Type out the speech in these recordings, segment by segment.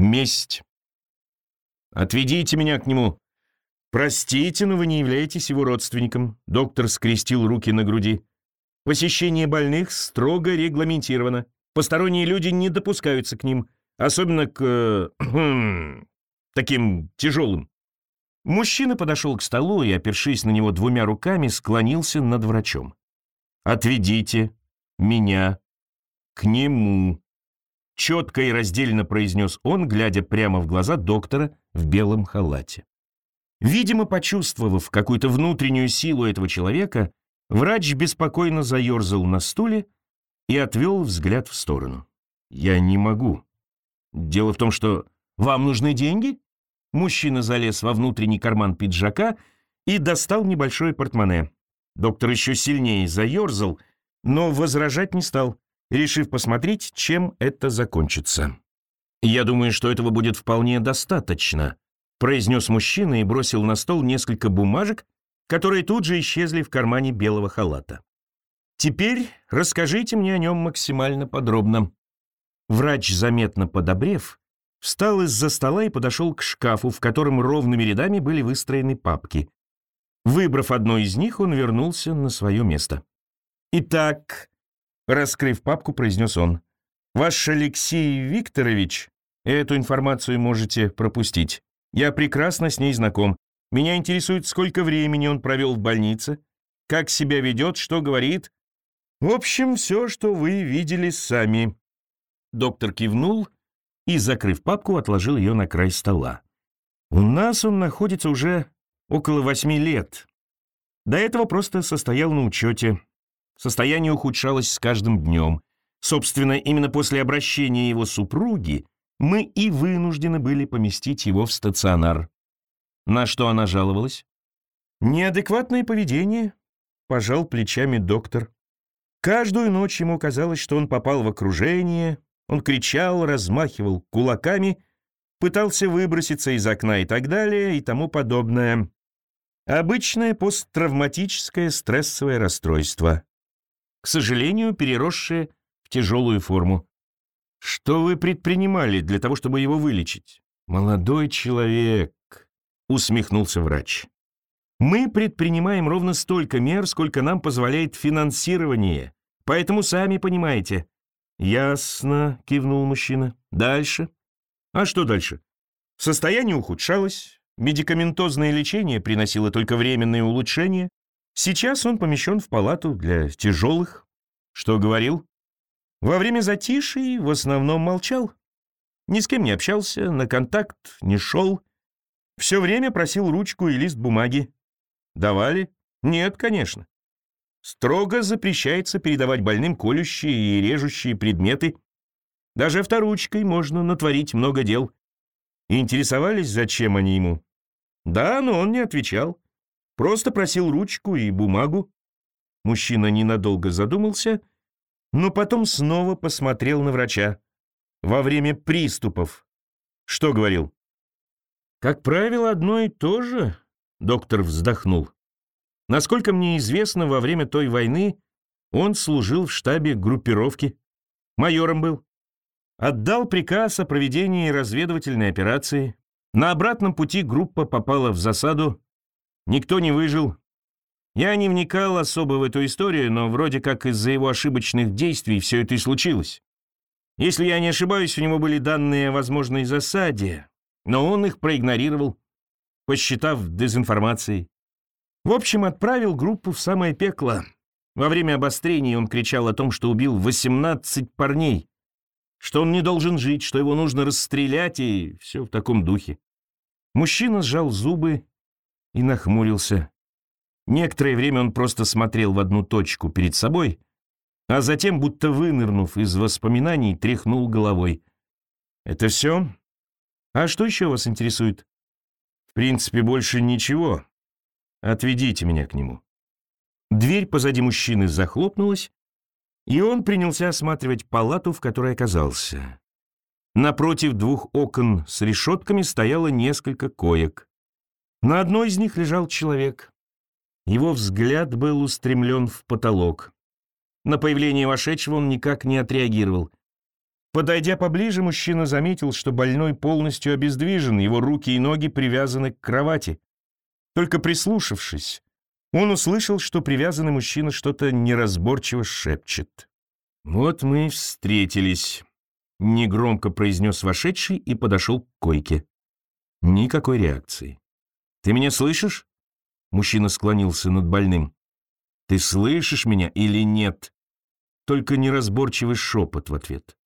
Месть. «Отведите меня к нему!» «Простите, но вы не являетесь его родственником», — доктор скрестил руки на груди. «Посещение больных строго регламентировано. Посторонние люди не допускаются к ним, особенно к... Э, таким тяжелым». Мужчина подошел к столу и, опершись на него двумя руками, склонился над врачом. «Отведите меня к нему», — четко и раздельно произнес он, глядя прямо в глаза доктора в белом халате. Видимо, почувствовав какую-то внутреннюю силу этого человека, врач беспокойно заерзал на стуле и отвел взгляд в сторону. «Я не могу. Дело в том, что вам нужны деньги?» Мужчина залез во внутренний карман пиджака и достал небольшое портмоне. Доктор еще сильнее заерзал, но возражать не стал, решив посмотреть, чем это закончится. «Я думаю, что этого будет вполне достаточно», произнес мужчина и бросил на стол несколько бумажек, которые тут же исчезли в кармане белого халата. «Теперь расскажите мне о нем максимально подробно». Врач, заметно подобрев, встал из-за стола и подошел к шкафу, в котором ровными рядами были выстроены папки. Выбрав одну из них, он вернулся на свое место. «Итак», — раскрыв папку, произнес он, «Ваш Алексей Викторович, эту информацию можете пропустить. Я прекрасно с ней знаком. Меня интересует, сколько времени он провел в больнице, как себя ведет, что говорит. В общем, все, что вы видели сами». Доктор кивнул и, закрыв папку, отложил ее на край стола. «У нас он находится уже около восьми лет. До этого просто состоял на учете. Состояние ухудшалось с каждым днем. Собственно, именно после обращения его супруги мы и вынуждены были поместить его в стационар. На что она жаловалась? Неадекватное поведение, пожал плечами доктор. Каждую ночь ему казалось, что он попал в окружение, он кричал, размахивал кулаками, пытался выброситься из окна и так далее и тому подобное. Обычное посттравматическое стрессовое расстройство. К сожалению, переросшее в тяжелую форму. Что вы предпринимали для того, чтобы его вылечить? Молодой человек, усмехнулся врач. Мы предпринимаем ровно столько мер, сколько нам позволяет финансирование. Поэтому сами понимаете. Ясно, кивнул мужчина. Дальше? А что дальше? Состояние ухудшалось, медикаментозное лечение приносило только временные улучшения. Сейчас он помещен в палату для тяжелых. Что говорил? Во время затишей в основном молчал. Ни с кем не общался, на контакт не шел. Все время просил ручку и лист бумаги. Давали? Нет, конечно. Строго запрещается передавать больным колющие и режущие предметы. Даже авторучкой можно натворить много дел. Интересовались, зачем они ему? Да, но он не отвечал. Просто просил ручку и бумагу. Мужчина ненадолго задумался но потом снова посмотрел на врача. Во время приступов. Что говорил? Как правило, одно и то же, доктор вздохнул. Насколько мне известно, во время той войны он служил в штабе группировки. Майором был. Отдал приказ о проведении разведывательной операции. На обратном пути группа попала в засаду. Никто не выжил, я не вникал особо в эту историю, но вроде как из-за его ошибочных действий все это и случилось. Если я не ошибаюсь, у него были данные о возможной засаде, но он их проигнорировал, посчитав дезинформацией. В общем, отправил группу в самое пекло. Во время обострения он кричал о том, что убил 18 парней, что он не должен жить, что его нужно расстрелять и все в таком духе. Мужчина сжал зубы и нахмурился. Некоторое время он просто смотрел в одну точку перед собой, а затем, будто вынырнув из воспоминаний, тряхнул головой. «Это все? А что еще вас интересует?» «В принципе, больше ничего. Отведите меня к нему». Дверь позади мужчины захлопнулась, и он принялся осматривать палату, в которой оказался. Напротив двух окон с решетками стояло несколько коек. На одной из них лежал человек. Его взгляд был устремлен в потолок. На появление вошедшего он никак не отреагировал. Подойдя поближе, мужчина заметил, что больной полностью обездвижен, его руки и ноги привязаны к кровати. Только прислушавшись, он услышал, что привязанный мужчина что-то неразборчиво шепчет. «Вот мы и встретились», — негромко произнес вошедший и подошел к койке. Никакой реакции. «Ты меня слышишь?» Мужчина склонился над больным. «Ты слышишь меня или нет?» Только неразборчивый шепот в ответ.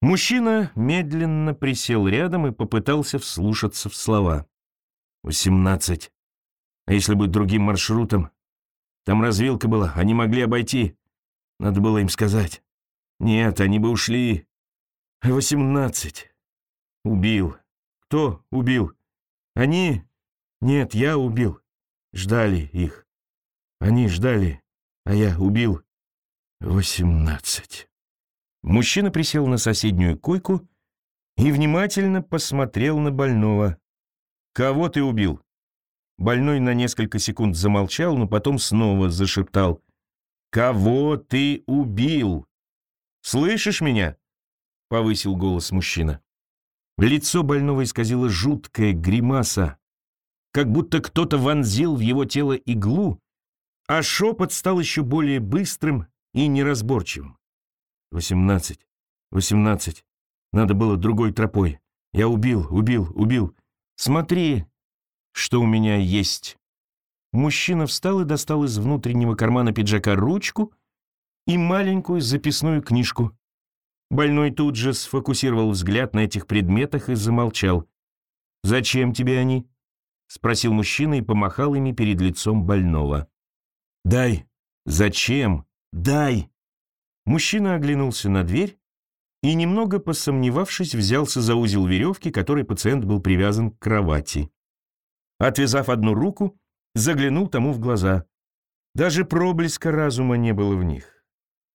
Мужчина медленно присел рядом и попытался вслушаться в слова. «Восемнадцать. А если быть другим маршрутом? Там развилка была, они могли обойти. Надо было им сказать. Нет, они бы ушли. Восемнадцать. Убил. Кто убил? Они? Нет, я убил. Ждали их. Они ждали, а я убил. Восемнадцать. Мужчина присел на соседнюю койку и внимательно посмотрел на больного. «Кого ты убил?» Больной на несколько секунд замолчал, но потом снова зашептал. «Кого ты убил? Слышишь меня?» — повысил голос мужчина. Лицо больного исказило жуткая гримаса, как будто кто-то вонзил в его тело иглу, а шепот стал еще более быстрым и неразборчивым. «Восемнадцать, восемнадцать. Надо было другой тропой. Я убил, убил, убил. Смотри, что у меня есть». Мужчина встал и достал из внутреннего кармана пиджака ручку и маленькую записную книжку. Больной тут же сфокусировал взгляд на этих предметах и замолчал. «Зачем тебе они?» — спросил мужчина и помахал ими перед лицом больного. «Дай!» «Зачем? Дай!» Мужчина оглянулся на дверь и, немного посомневавшись, взялся за узел веревки, которой пациент был привязан к кровати. Отвязав одну руку, заглянул тому в глаза. Даже проблеска разума не было в них.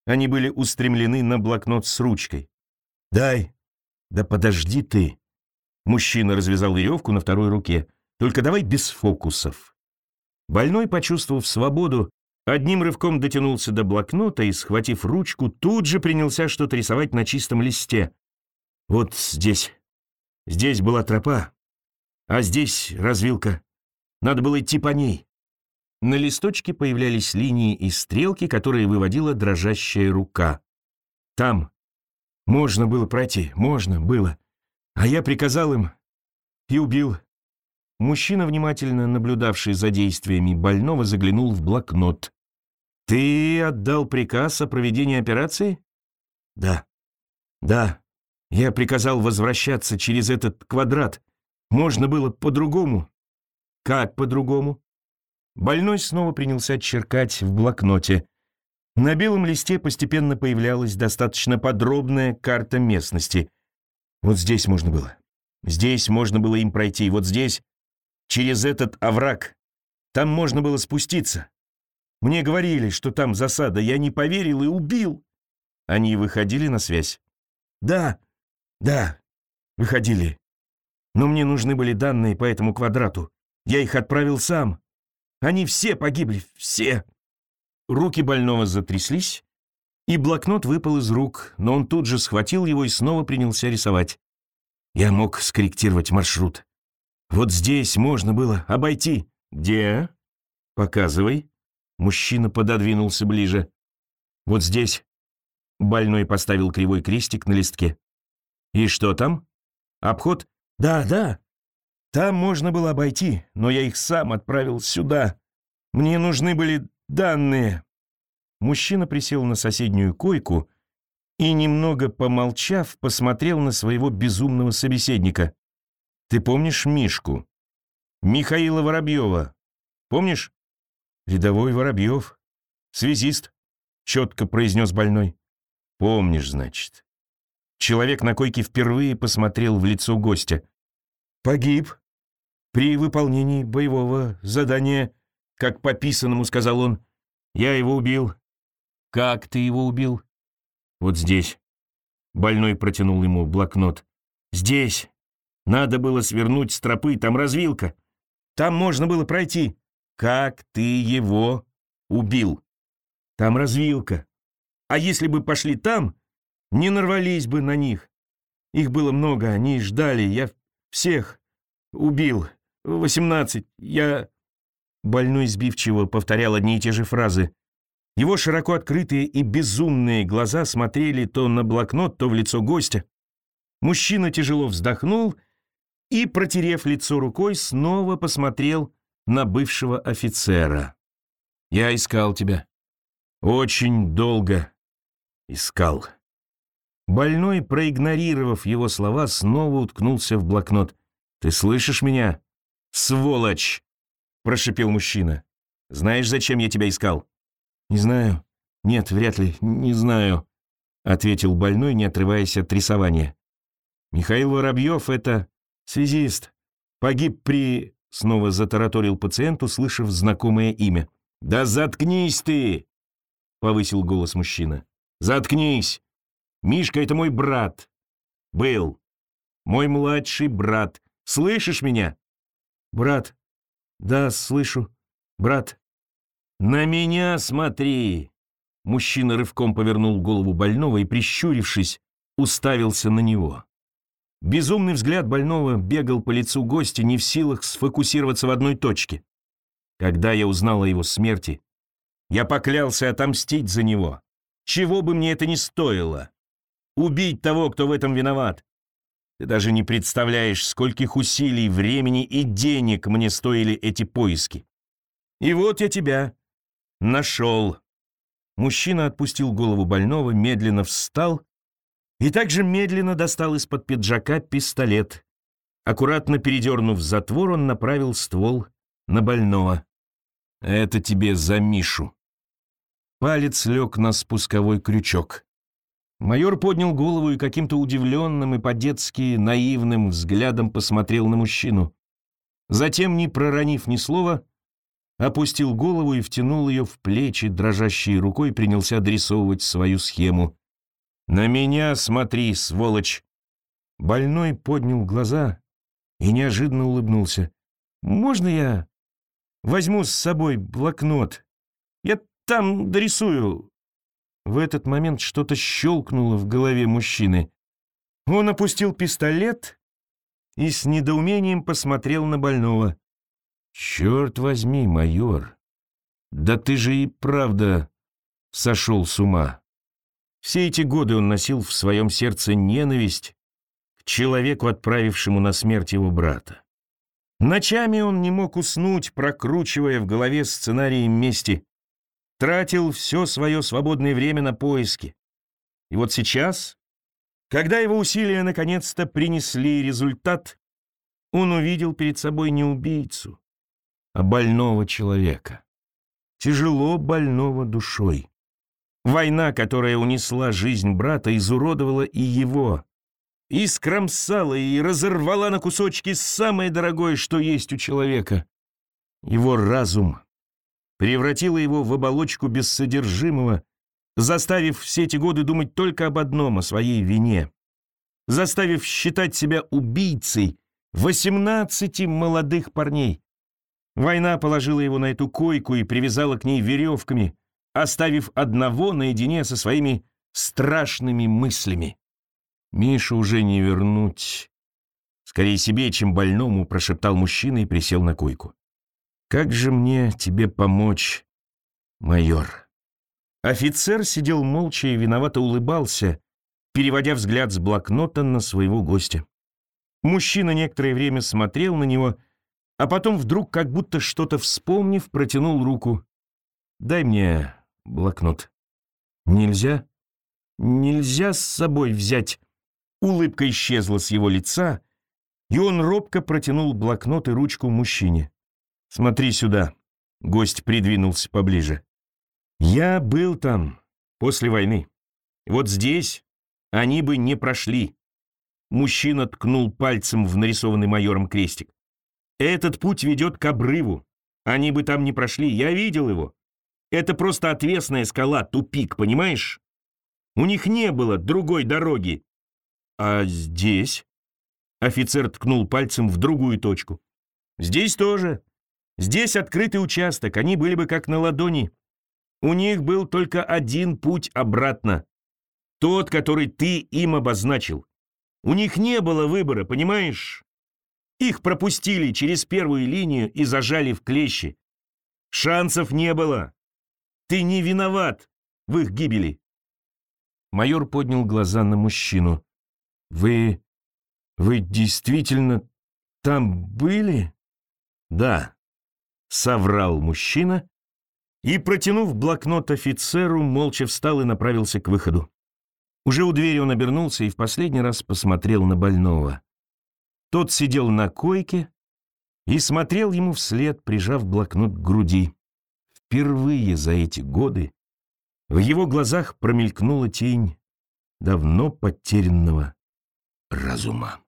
Они были устремлены на блокнот с ручкой. «Дай!» «Да подожди ты!» Мужчина развязал веревку на второй руке. «Только давай без фокусов». Больной, почувствовав свободу, одним рывком дотянулся до блокнота и, схватив ручку, тут же принялся что-то рисовать на чистом листе. «Вот здесь. Здесь была тропа, а здесь развилка. Надо было идти по ней. На листочке появлялись линии и стрелки, которые выводила дрожащая рука. Там можно было пройти, можно было. А я приказал им и убил. Мужчина, внимательно наблюдавший за действиями больного, заглянул в блокнот. «Ты отдал приказ о проведении операции?» «Да. Да. Я приказал возвращаться через этот квадрат. Можно было по-другому». «Как по-другому?» Больной снова принялся черкать в блокноте. На белом листе постепенно появлялась достаточно подробная карта местности. Вот здесь можно было. Здесь можно было им пройти. Вот здесь, через этот овраг. Там можно было спуститься. Мне говорили, что там засада. Я не поверил и убил. Они выходили на связь? Да, да, выходили. Но мне нужны были данные по этому квадрату. Я их отправил сам. Они все погибли, все!» Руки больного затряслись, и блокнот выпал из рук, но он тут же схватил его и снова принялся рисовать. Я мог скорректировать маршрут. Вот здесь можно было обойти. Где? Показывай. Мужчина пододвинулся ближе. Вот здесь. Больной поставил кривой крестик на листке. И что там? Обход? Да, да. Там можно было обойти, но я их сам отправил сюда. Мне нужны были данные. Мужчина присел на соседнюю койку и, немного помолчав, посмотрел на своего безумного собеседника. «Ты помнишь Мишку? Михаила Воробьева. Помнишь?» «Рядовой Воробьев. Связист», — четко произнес больной. «Помнишь, значит». Человек на койке впервые посмотрел в лицо гостя. «Погиб», при выполнении боевого задания, как по писанному, сказал он, я его убил. Как ты его убил? Вот здесь. Больной протянул ему блокнот. Здесь. Надо было свернуть с тропы, там развилка. Там можно было пройти. Как ты его убил? Там развилка. А если бы пошли там, не нарвались бы на них. Их было много, они ждали, я всех убил. Восемнадцать, я...» Больной сбивчиво повторял одни и те же фразы. Его широко открытые и безумные глаза смотрели то на блокнот, то в лицо гостя. Мужчина тяжело вздохнул и, протерев лицо рукой, снова посмотрел на бывшего офицера. «Я искал тебя. Очень долго искал». Больной, проигнорировав его слова, снова уткнулся в блокнот. «Ты слышишь меня? Сволочь!» — прошипел мужчина. «Знаешь, зачем я тебя искал?» «Не знаю. Нет, вряд ли. Не знаю», — ответил больной, не отрываясь от рисования. «Михаил Воробьев — это связист. Погиб при...» — снова затараторил пациент, услышав знакомое имя. «Да заткнись ты!» — повысил голос мужчина. «Заткнись! Мишка — это мой брат. Был. Мой младший брат. Слышишь меня?» «Брат. Да, слышу. Брат». «На меня смотри!» Мужчина рывком повернул голову больного и, прищурившись, уставился на него. Безумный взгляд больного бегал по лицу гостя, не в силах сфокусироваться в одной точке. Когда я узнал о его смерти, я поклялся отомстить за него. Чего бы мне это ни стоило. Убить того, кто в этом виноват. Ты даже не представляешь, скольких усилий, времени и денег мне стоили эти поиски. И вот я тебя нашел. Мужчина отпустил голову больного, медленно встал и также медленно достал из-под пиджака пистолет. Аккуратно передернув затвор, он направил ствол на больного. «Это тебе за Мишу». Палец лег на спусковой крючок. Майор поднял голову и каким-то удивленным и по-детски наивным взглядом посмотрел на мужчину. Затем, не проронив ни слова, опустил голову и втянул ее в плечи, дрожащей рукой принялся дорисовывать свою схему. «На меня смотри, сволочь!» Больной поднял глаза и неожиданно улыбнулся. «Можно я возьму с собой блокнот? Я там дорисую». В этот момент что-то щелкнуло в голове мужчины. Он опустил пистолет и с недоумением посмотрел на больного. «Черт возьми, майор, да ты же и правда сошел с ума». Все эти годы он носил в своем сердце ненависть к человеку, отправившему на смерть его брата. Ночами он не мог уснуть, прокручивая в голове сценарии мести. Тратил все свое свободное время на поиски. И вот сейчас, когда его усилия наконец-то принесли результат, он увидел перед собой не убийцу, а больного человека. Тяжело больного душой. Война, которая унесла жизнь брата, изуродовала и его. И скромсала, и разорвала на кусочки самое дорогое, что есть у человека. Его разум превратила его в оболочку бессодержимого, заставив все эти годы думать только об одном, о своей вине. Заставив считать себя убийцей 18 молодых парней. Война положила его на эту койку и привязала к ней веревками, оставив одного наедине со своими страшными мыслями. «Миша уже не вернуть». Скорее себе, чем больному, прошептал мужчина и присел на койку. «Как же мне тебе помочь, майор?» Офицер сидел молча и виновато улыбался, переводя взгляд с блокнота на своего гостя. Мужчина некоторое время смотрел на него, а потом вдруг, как будто что-то вспомнив, протянул руку. «Дай мне блокнот. «Нельзя? Нельзя с собой взять?» Улыбка исчезла с его лица, и он робко протянул блокнот и ручку мужчине. «Смотри сюда». Гость придвинулся поближе. «Я был там после войны. Вот здесь они бы не прошли». Мужчина ткнул пальцем в нарисованный майором крестик. «Этот путь ведет к обрыву. Они бы там не прошли. Я видел его. Это просто отвесная скала, тупик, понимаешь? У них не было другой дороги. А здесь? Офицер ткнул пальцем в другую точку. Здесь тоже. Здесь открытый участок, они были бы как на ладони. У них был только один путь обратно. Тот, который ты им обозначил. У них не было выбора, понимаешь? Их пропустили через первую линию и зажали в клещи. Шансов не было. Ты не виноват в их гибели. Майор поднял глаза на мужчину. «Вы... вы действительно там были?» «Да», — соврал мужчина и, протянув блокнот офицеру, молча встал и направился к выходу. Уже у двери он обернулся и в последний раз посмотрел на больного. Тот сидел на койке и смотрел ему вслед, прижав блокнот к груди. Впервые за эти годы в его глазах промелькнула тень давно потерянного разума.